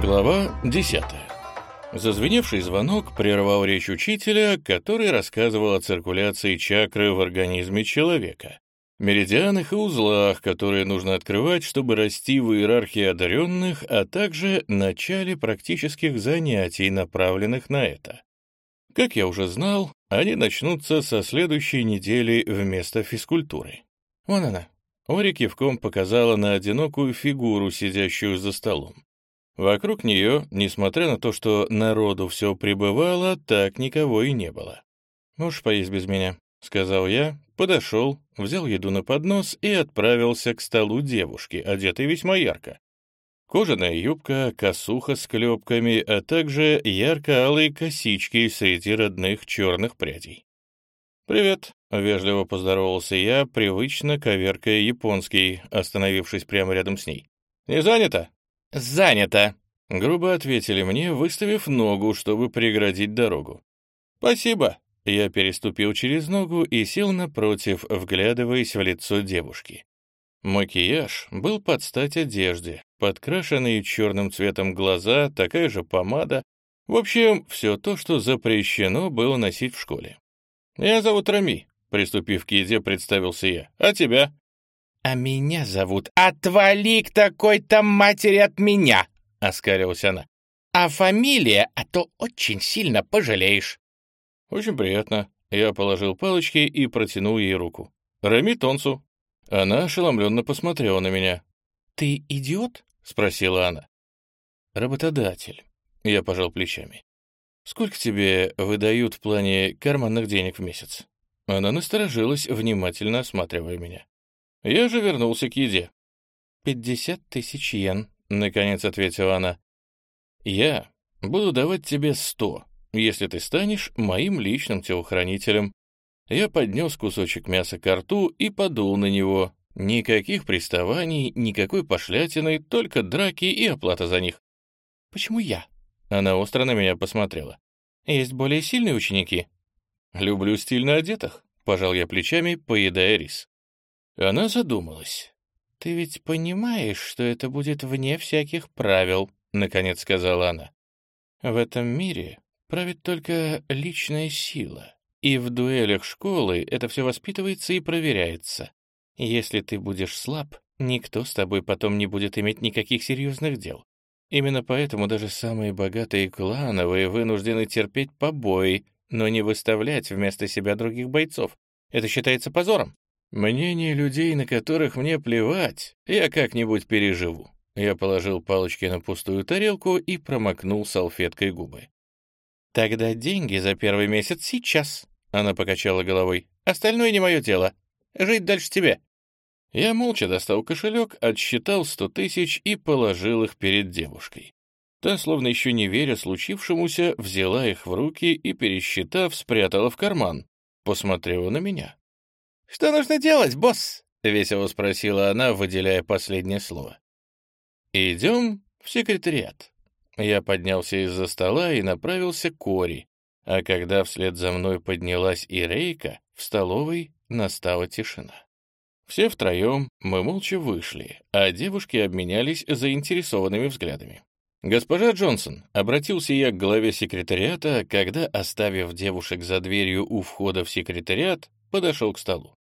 Глава 10. Зазвеневший звонок прервал речь учителя, который рассказывал о циркуляции чакры в организме человека, меридианах и узлах, которые нужно открывать, чтобы расти в иерархии одаренных, а также начале практических занятий, направленных на это. Как я уже знал, они начнутся со следующей недели вместо физкультуры. Вон она. Ори кивком показала на одинокую фигуру, сидящую за столом. Вокруг нее, несмотря на то, что народу все прибывало, так никого и не было. «Можешь поесть без меня», — сказал я, подошел, взял еду на поднос и отправился к столу девушки, одетой весьма ярко. Кожаная юбка, косуха с клепками, а также ярко-алые косички среди родных черных прядей. «Привет», — вежливо поздоровался я, привычно коверкая японский, остановившись прямо рядом с ней. «Не занято?» «Занято», — грубо ответили мне, выставив ногу, чтобы преградить дорогу. «Спасибо». Я переступил через ногу и сел напротив, вглядываясь в лицо девушки. Макияж был под стать одежде, подкрашенные черным цветом глаза, такая же помада. В общем, все то, что запрещено было носить в школе. «Я зовут Рами», — приступив к еде, представился я. «А тебя?» «А меня зовут «Отвали к такой-то матери от меня!» — оскалилась она. «А фамилия, а то очень сильно пожалеешь». «Очень приятно». Я положил палочки и протянул ей руку. «Рами Тонсу». Она ошеломленно посмотрела на меня. «Ты идиот?» — спросила она. «Работодатель». Я пожал плечами. «Сколько тебе выдают в плане карманных денег в месяц?» Она насторожилась, внимательно осматривая меня. Я же вернулся к еде. «Пятьдесят тысяч йен», — наконец ответила она. «Я буду давать тебе сто, если ты станешь моим личным телохранителем». Я поднес кусочек мяса к рту и подул на него. Никаких приставаний, никакой пошлятины, только драки и оплата за них. «Почему я?» Она остро на меня посмотрела. «Есть более сильные ученики?» «Люблю стильно одетых», — пожал я плечами, поедая рис. Она задумалась. «Ты ведь понимаешь, что это будет вне всяких правил», — наконец сказала она. «В этом мире правит только личная сила, и в дуэлях школы это все воспитывается и проверяется. Если ты будешь слаб, никто с тобой потом не будет иметь никаких серьезных дел. Именно поэтому даже самые богатые клановые вынуждены терпеть побои, но не выставлять вместо себя других бойцов. Это считается позором. Мнение людей, на которых мне плевать, я как-нибудь переживу. Я положил палочки на пустую тарелку и промокнул салфеткой губы. «Тогда деньги за первый месяц сейчас», — она покачала головой. «Остальное не мое дело. Жить дальше тебе». Я молча достал кошелек, отсчитал сто тысяч и положил их перед девушкой. Та, словно еще не веря случившемуся, взяла их в руки и, пересчитав, спрятала в карман. Посмотрела на меня. «Что нужно делать, босс?» — весело спросила она, выделяя последнее слово. «Идем в секретариат». Я поднялся из-за стола и направился к Кори, а когда вслед за мной поднялась и Рейка, в столовой настала тишина. Все втроем мы молча вышли, а девушки обменялись заинтересованными взглядами. «Госпожа Джонсон», — обратился я к главе секретариата, когда, оставив девушек за дверью у входа в секретариат, подошел к столу.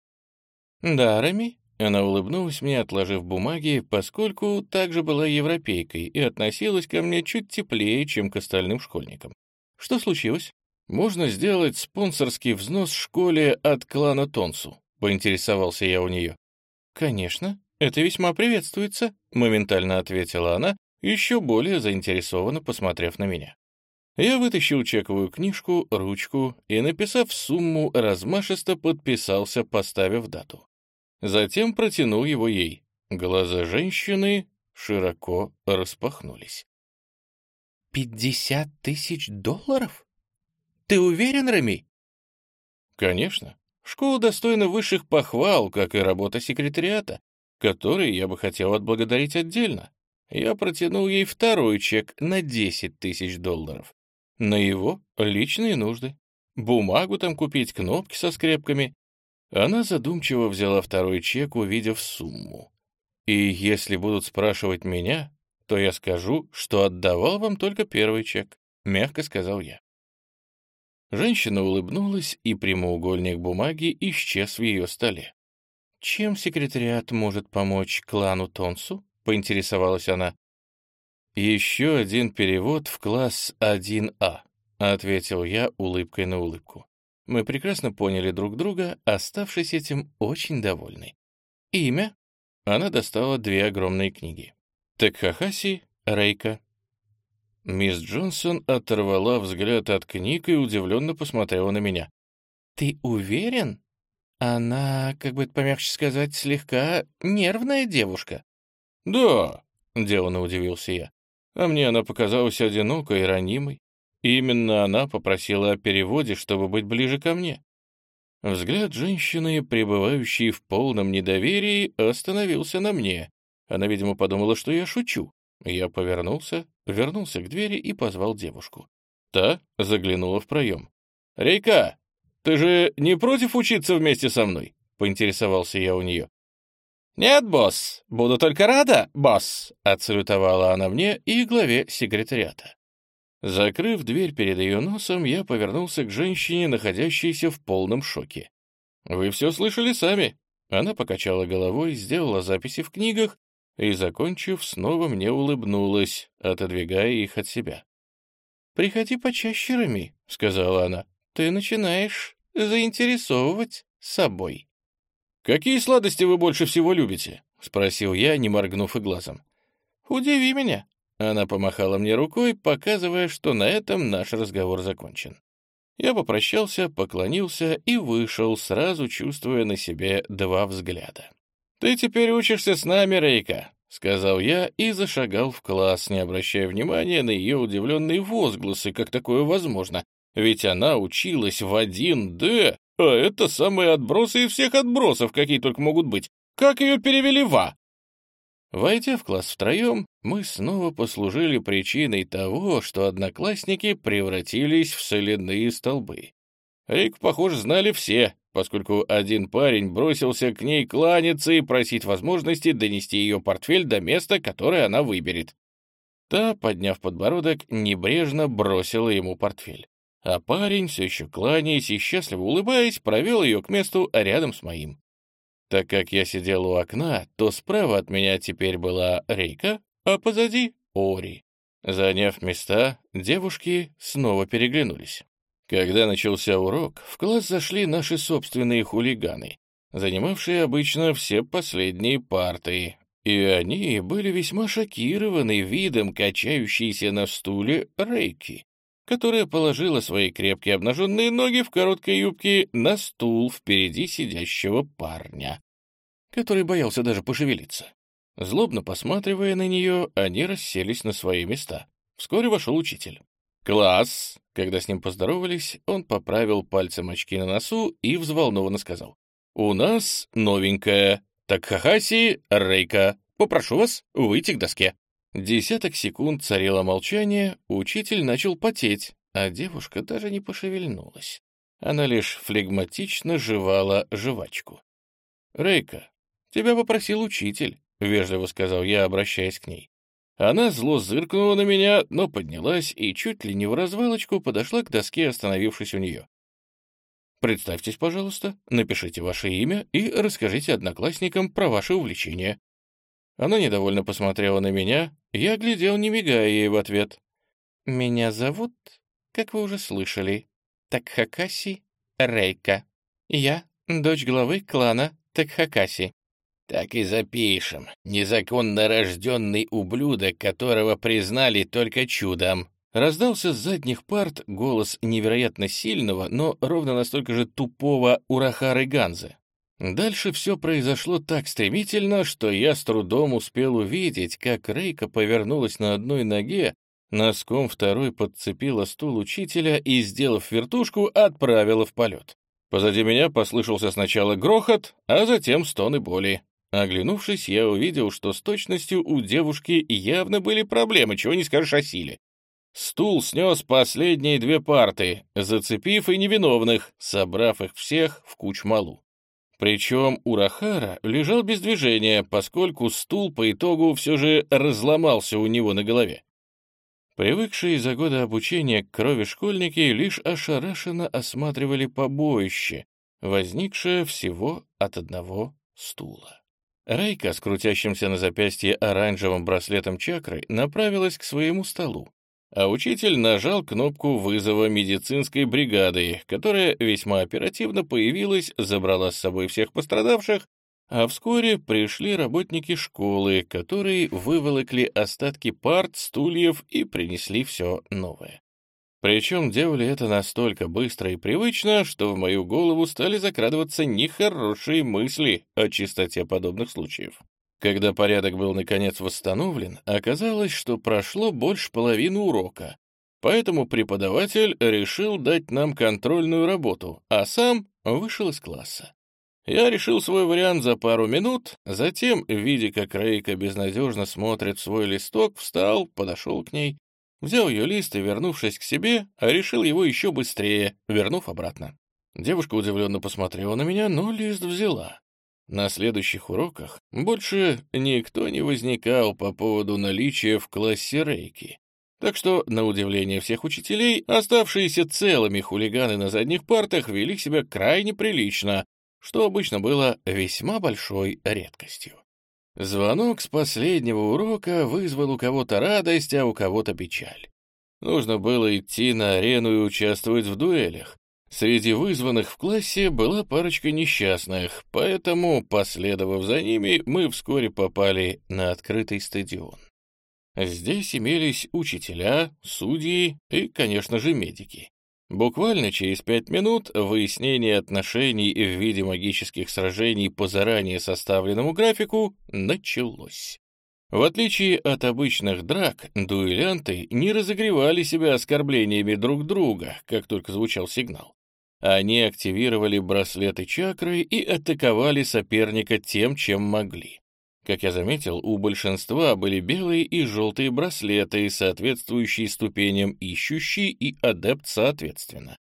«Да, Рами?» Она улыбнулась мне, отложив бумаги, поскольку также была европейкой и относилась ко мне чуть теплее, чем к остальным школьникам. «Что случилось?» «Можно сделать спонсорский взнос школе от клана Тонсу», — поинтересовался я у нее. «Конечно, это весьма приветствуется», — моментально ответила она, еще более заинтересованно посмотрев на меня. Я вытащил чековую книжку, ручку и, написав сумму, размашисто подписался, поставив дату. Затем протянул его ей. Глаза женщины широко распахнулись. «Пятьдесят тысяч долларов? Ты уверен, Рами?» «Конечно. Школа достойна высших похвал, как и работа секретариата, который я бы хотел отблагодарить отдельно. Я протянул ей второй чек на десять тысяч долларов. На его личные нужды. Бумагу там купить, кнопки со скрепками. Она задумчиво взяла второй чек, увидев сумму. И если будут спрашивать меня, то я скажу, что отдавал вам только первый чек», — мягко сказал я. Женщина улыбнулась, и прямоугольник бумаги исчез в ее столе. «Чем секретариат может помочь клану Тонсу?» — поинтересовалась она. «Еще один перевод в класс 1А», — ответил я улыбкой на улыбку. Мы прекрасно поняли друг друга, оставшись этим очень довольны. «Имя?» Она достала две огромные книги. Текхахаси, Рейка. Мисс Джонсон оторвала взгляд от книг и удивленно посмотрела на меня. «Ты уверен? Она, как бы это помягче сказать, слегка нервная девушка». «Да», — деланно удивился я. «А мне она показалась одинокой и ранимой. Именно она попросила о переводе, чтобы быть ближе ко мне». Взгляд женщины, пребывающей в полном недоверии, остановился на мне. Она, видимо, подумала, что я шучу. Я повернулся, вернулся к двери и позвал девушку. Та заглянула в проем. «Рейка, ты же не против учиться вместе со мной?» — поинтересовался я у нее. «Нет, босс, буду только рада, босс», — отсалютовала она мне и главе секретариата. Закрыв дверь перед ее носом, я повернулся к женщине, находящейся в полном шоке. «Вы все слышали сами». Она покачала головой, сделала записи в книгах и, закончив, снова мне улыбнулась, отодвигая их от себя. «Приходи почаще, Рами», — сказала она. «Ты начинаешь заинтересовывать собой». «Какие сладости вы больше всего любите?» — спросил я, не моргнув и глазом. «Удиви меня», она помахала мне рукой, показывая, что на этом наш разговор закончен. Я попрощался, поклонился и вышел, сразу чувствуя на себе два взгляда. «Ты теперь учишься с нами, Рейка», — сказал я и зашагал в класс, не обращая внимания на ее удивленные возгласы, как такое возможно. Ведь она училась в 1D, а это самые отбросы из всех отбросов, какие только могут быть. Как ее перевели в А? Войдя в класс втроем, мы снова послужили причиной того, что одноклассники превратились в соляные столбы. Рик, похоже, знали все, поскольку один парень бросился к ней кланяться и просить возможности донести ее портфель до места, которое она выберет. Та, подняв подбородок, небрежно бросила ему портфель. А парень, все еще кланяясь и счастливо улыбаясь, провел ее к месту рядом с моим. Так как я сидел у окна, то справа от меня теперь была Рейка, а позади — Ори. Заняв места, девушки снова переглянулись. Когда начался урок, в класс зашли наши собственные хулиганы, занимавшие обычно все последние парты, и они были весьма шокированы видом качающейся на стуле Рейки, которая положила свои крепкие обнаженные ноги в короткой юбке на стул впереди сидящего парня, который боялся даже пошевелиться. Злобно посматривая на нее, они расселись на свои места. Вскоре вошел учитель. «Класс!» Когда с ним поздоровались, он поправил пальцем очки на носу и взволнованно сказал. «У нас новенькая. Такхахаси Рейка. Попрошу вас выйти к доске». Десяток секунд царило молчание, учитель начал потеть, а девушка даже не пошевельнулась. Она лишь флегматично жевала жвачку. «Рейка, тебя попросил учитель», — вежливо сказал я, обращаясь к ней. Она зло зыркнула на меня, но поднялась и чуть ли не в развалочку подошла к доске, остановившись у нее. «Представьтесь, пожалуйста, напишите ваше имя и расскажите одноклассникам про ваше увлечение». Она недовольно посмотрела на меня, я глядел, не мигая ей в ответ. «Меня зовут, как вы уже слышали, Такхакаси Рейка. Я дочь главы клана Такхакаси». «Так и запишем. Незаконно рожденный ублюдок, которого признали только чудом». Раздался с задних парт голос невероятно сильного, но ровно настолько же тупого Урахары Ганзы. Дальше все произошло так стремительно, что я с трудом успел увидеть, как Рейка повернулась на одной ноге, носком второй подцепила стул учителя и, сделав вертушку, отправила в полет. Позади меня послышался сначала грохот, а затем стоны боли. Оглянувшись, я увидел, что с точностью у девушки явно были проблемы, чего не скажешь о силе. Стул снес последние две парты, зацепив и невиновных, собрав их всех в кучмалу. Причем Урахара лежал без движения, поскольку стул по итогу все же разломался у него на голове. Привыкшие за годы обучения к крови школьники лишь ошарашенно осматривали побоище, возникшее всего от одного стула. Райка с крутящимся на запястье оранжевым браслетом чакры направилась к своему столу, а учитель нажал кнопку вызова медицинской бригады, которая весьма оперативно появилась, забрала с собой всех пострадавших, а вскоре пришли работники школы, которые выволокли остатки парт, стульев и принесли все новое. Причем делали это настолько быстро и привычно, что в мою голову стали закрадываться нехорошие мысли о чистоте подобных случаев. Когда порядок был наконец восстановлен, оказалось, что прошло больше половины урока, поэтому преподаватель решил дать нам контрольную работу, а сам вышел из класса. Я решил свой вариант за пару минут, затем, видя, как Рейка безнадежно смотрит свой листок, встал, подошел к ней, взял ее лист и, вернувшись к себе, решил его еще быстрее, вернув обратно. Девушка удивленно посмотрела на меня, но лист взяла. На следующих уроках больше никто не возникал по поводу наличия в классе рейки. Так что, на удивление всех учителей, оставшиеся целыми хулиганы на задних партах вели себя крайне прилично, что обычно было весьма большой редкостью. Звонок с последнего урока вызвал у кого-то радость, а у кого-то печаль. Нужно было идти на арену и участвовать в дуэлях, Среди вызванных в классе была парочка несчастных, поэтому, последовав за ними, мы вскоре попали на открытый стадион. Здесь имелись учителя, судьи и, конечно же, медики. Буквально через пять минут выяснение отношений в виде магических сражений по заранее составленному графику началось. В отличие от обычных драк, дуэлянты не разогревали себя оскорблениями друг друга, как только звучал сигнал. Они активировали браслеты чакры и атаковали соперника тем, чем могли. Как я заметил, у большинства были белые и желтые браслеты, соответствующие ступеням ищущий и адепт соответственно.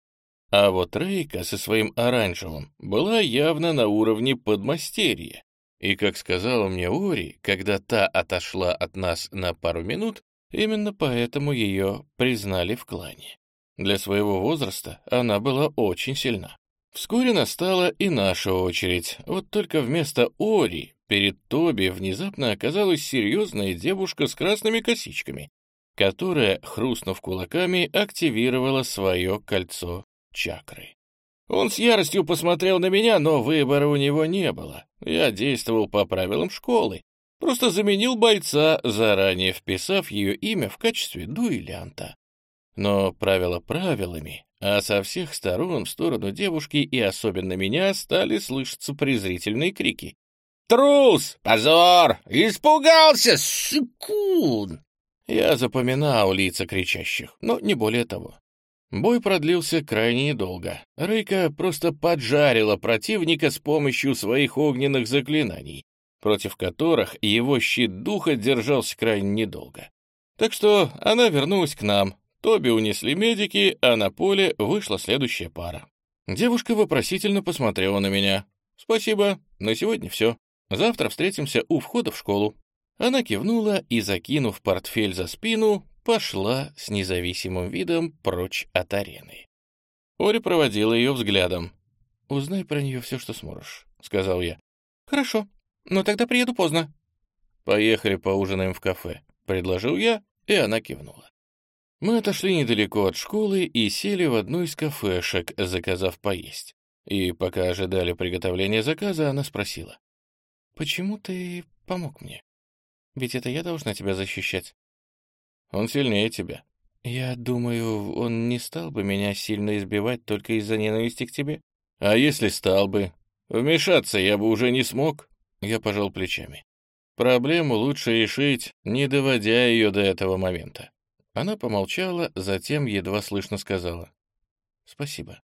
А вот Рейка со своим оранжевым была явно на уровне подмастерья. И, как сказала мне Ори, когда та отошла от нас на пару минут, именно поэтому ее признали в клане. Для своего возраста она была очень сильна. Вскоре настала и наша очередь, вот только вместо Ори перед Тоби внезапно оказалась серьезная девушка с красными косичками, которая, хрустнув кулаками, активировала свое кольцо чакры. Он с яростью посмотрел на меня, но выбора у него не было. Я действовал по правилам школы, просто заменил бойца, заранее вписав ее имя в качестве дуэлянта. Но правила правилами, а со всех сторон в сторону девушки и особенно меня стали слышаться презрительные крики. «Трус! Позор! Испугался, сыкун!» Я запоминал лица кричащих, но не более того. Бой продлился крайне недолго. Рейка просто поджарила противника с помощью своих огненных заклинаний, против которых его щит духа держался крайне недолго. Так что она вернулась к нам, Тоби унесли медики, а на поле вышла следующая пара. Девушка вопросительно посмотрела на меня. «Спасибо, на сегодня все. Завтра встретимся у входа в школу». Она кивнула и, закинув портфель за спину, пошла с независимым видом прочь от арены. Ори проводила ее взглядом. «Узнай про нее все, что сможешь», — сказал я. «Хорошо, но тогда приеду поздно». «Поехали поужинаем в кафе», — предложил я, и она кивнула. Мы отошли недалеко от школы и сели в одну из кафешек, заказав поесть. И пока ожидали приготовления заказа, она спросила. «Почему ты помог мне? Ведь это я должна тебя защищать». «Он сильнее тебя». «Я думаю, он не стал бы меня сильно избивать только из-за ненависти к тебе». «А если стал бы? Вмешаться я бы уже не смог». Я пожал плечами. Проблему лучше решить, не доводя ее до этого момента. Она помолчала, затем едва слышно сказала. «Спасибо».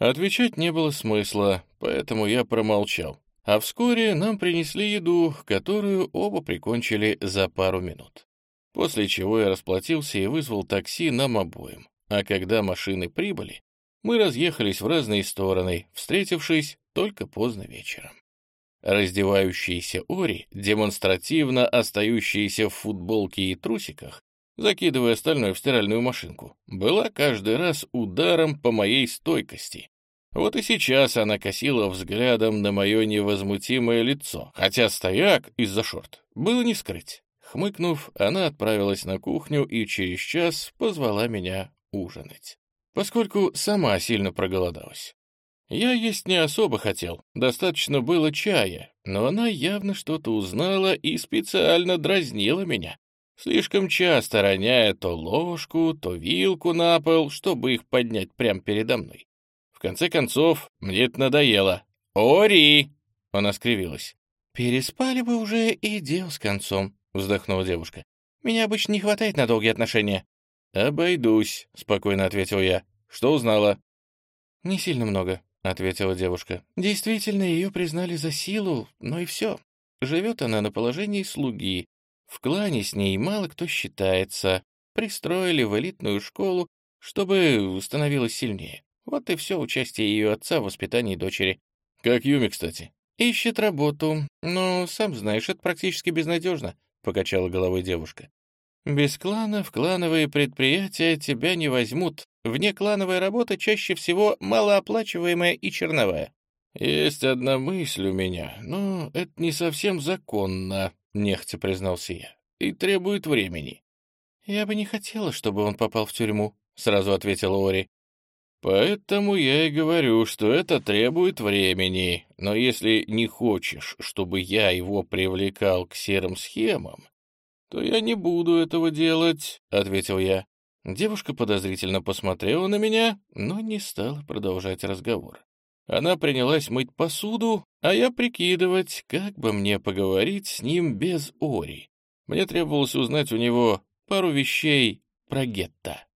Отвечать не было смысла, поэтому я промолчал. А вскоре нам принесли еду, которую оба прикончили за пару минут. После чего я расплатился и вызвал такси нам обоим. А когда машины прибыли, Мы разъехались в разные стороны, встретившись только поздно вечером. Раздевающийся Ори, демонстративно остающийся в футболке и трусиках, закидывая остальное в стиральную машинку, была каждый раз ударом по моей стойкости. Вот и сейчас она косила взглядом на мое невозмутимое лицо, хотя стояк из-за шорт было не скрыть. Хмыкнув, она отправилась на кухню и через час позвала меня ужинать, поскольку сама сильно проголодалась. Я есть не особо хотел, достаточно было чая, но она явно что-то узнала и специально дразнила меня, слишком часто роняя то ложку, то вилку на пол, чтобы их поднять прямо передо мной. В конце концов, мне это надоело. «Ори!» — она скривилась. «Переспали бы уже и дел с концом», — вздохнула девушка. «Меня обычно не хватает на долгие отношения». «Обойдусь», — спокойно ответил я. «Что узнала?» «Не сильно много», — ответила девушка. «Действительно, ее признали за силу, но и все. Живет она на положении слуги, в клане с ней мало кто считается. Пристроили в элитную школу, чтобы становилась сильнее. Вот и все участие ее отца в воспитании дочери. Как Юми, кстати. Ищет работу, но, сам знаешь, это практически безнадежно, — покачала головой девушка. Без кланов клановые предприятия тебя не возьмут. Вне клановая работа чаще всего малооплачиваемая и черновая. Есть одна мысль у меня, но это не совсем законно, — нехотя признался я, — и требует времени. «Я бы не хотела, чтобы он попал в тюрьму», — сразу ответила Ори. «Поэтому я и говорю, что это требует времени, но если не хочешь, чтобы я его привлекал к серым схемам, то я не буду этого делать», — ответил я. Девушка подозрительно посмотрела на меня, но не стала продолжать разговор. Она принялась мыть посуду, а я прикидывать, как бы мне поговорить с ним без Ори. Мне требовалось узнать у него пару вещей про гетто.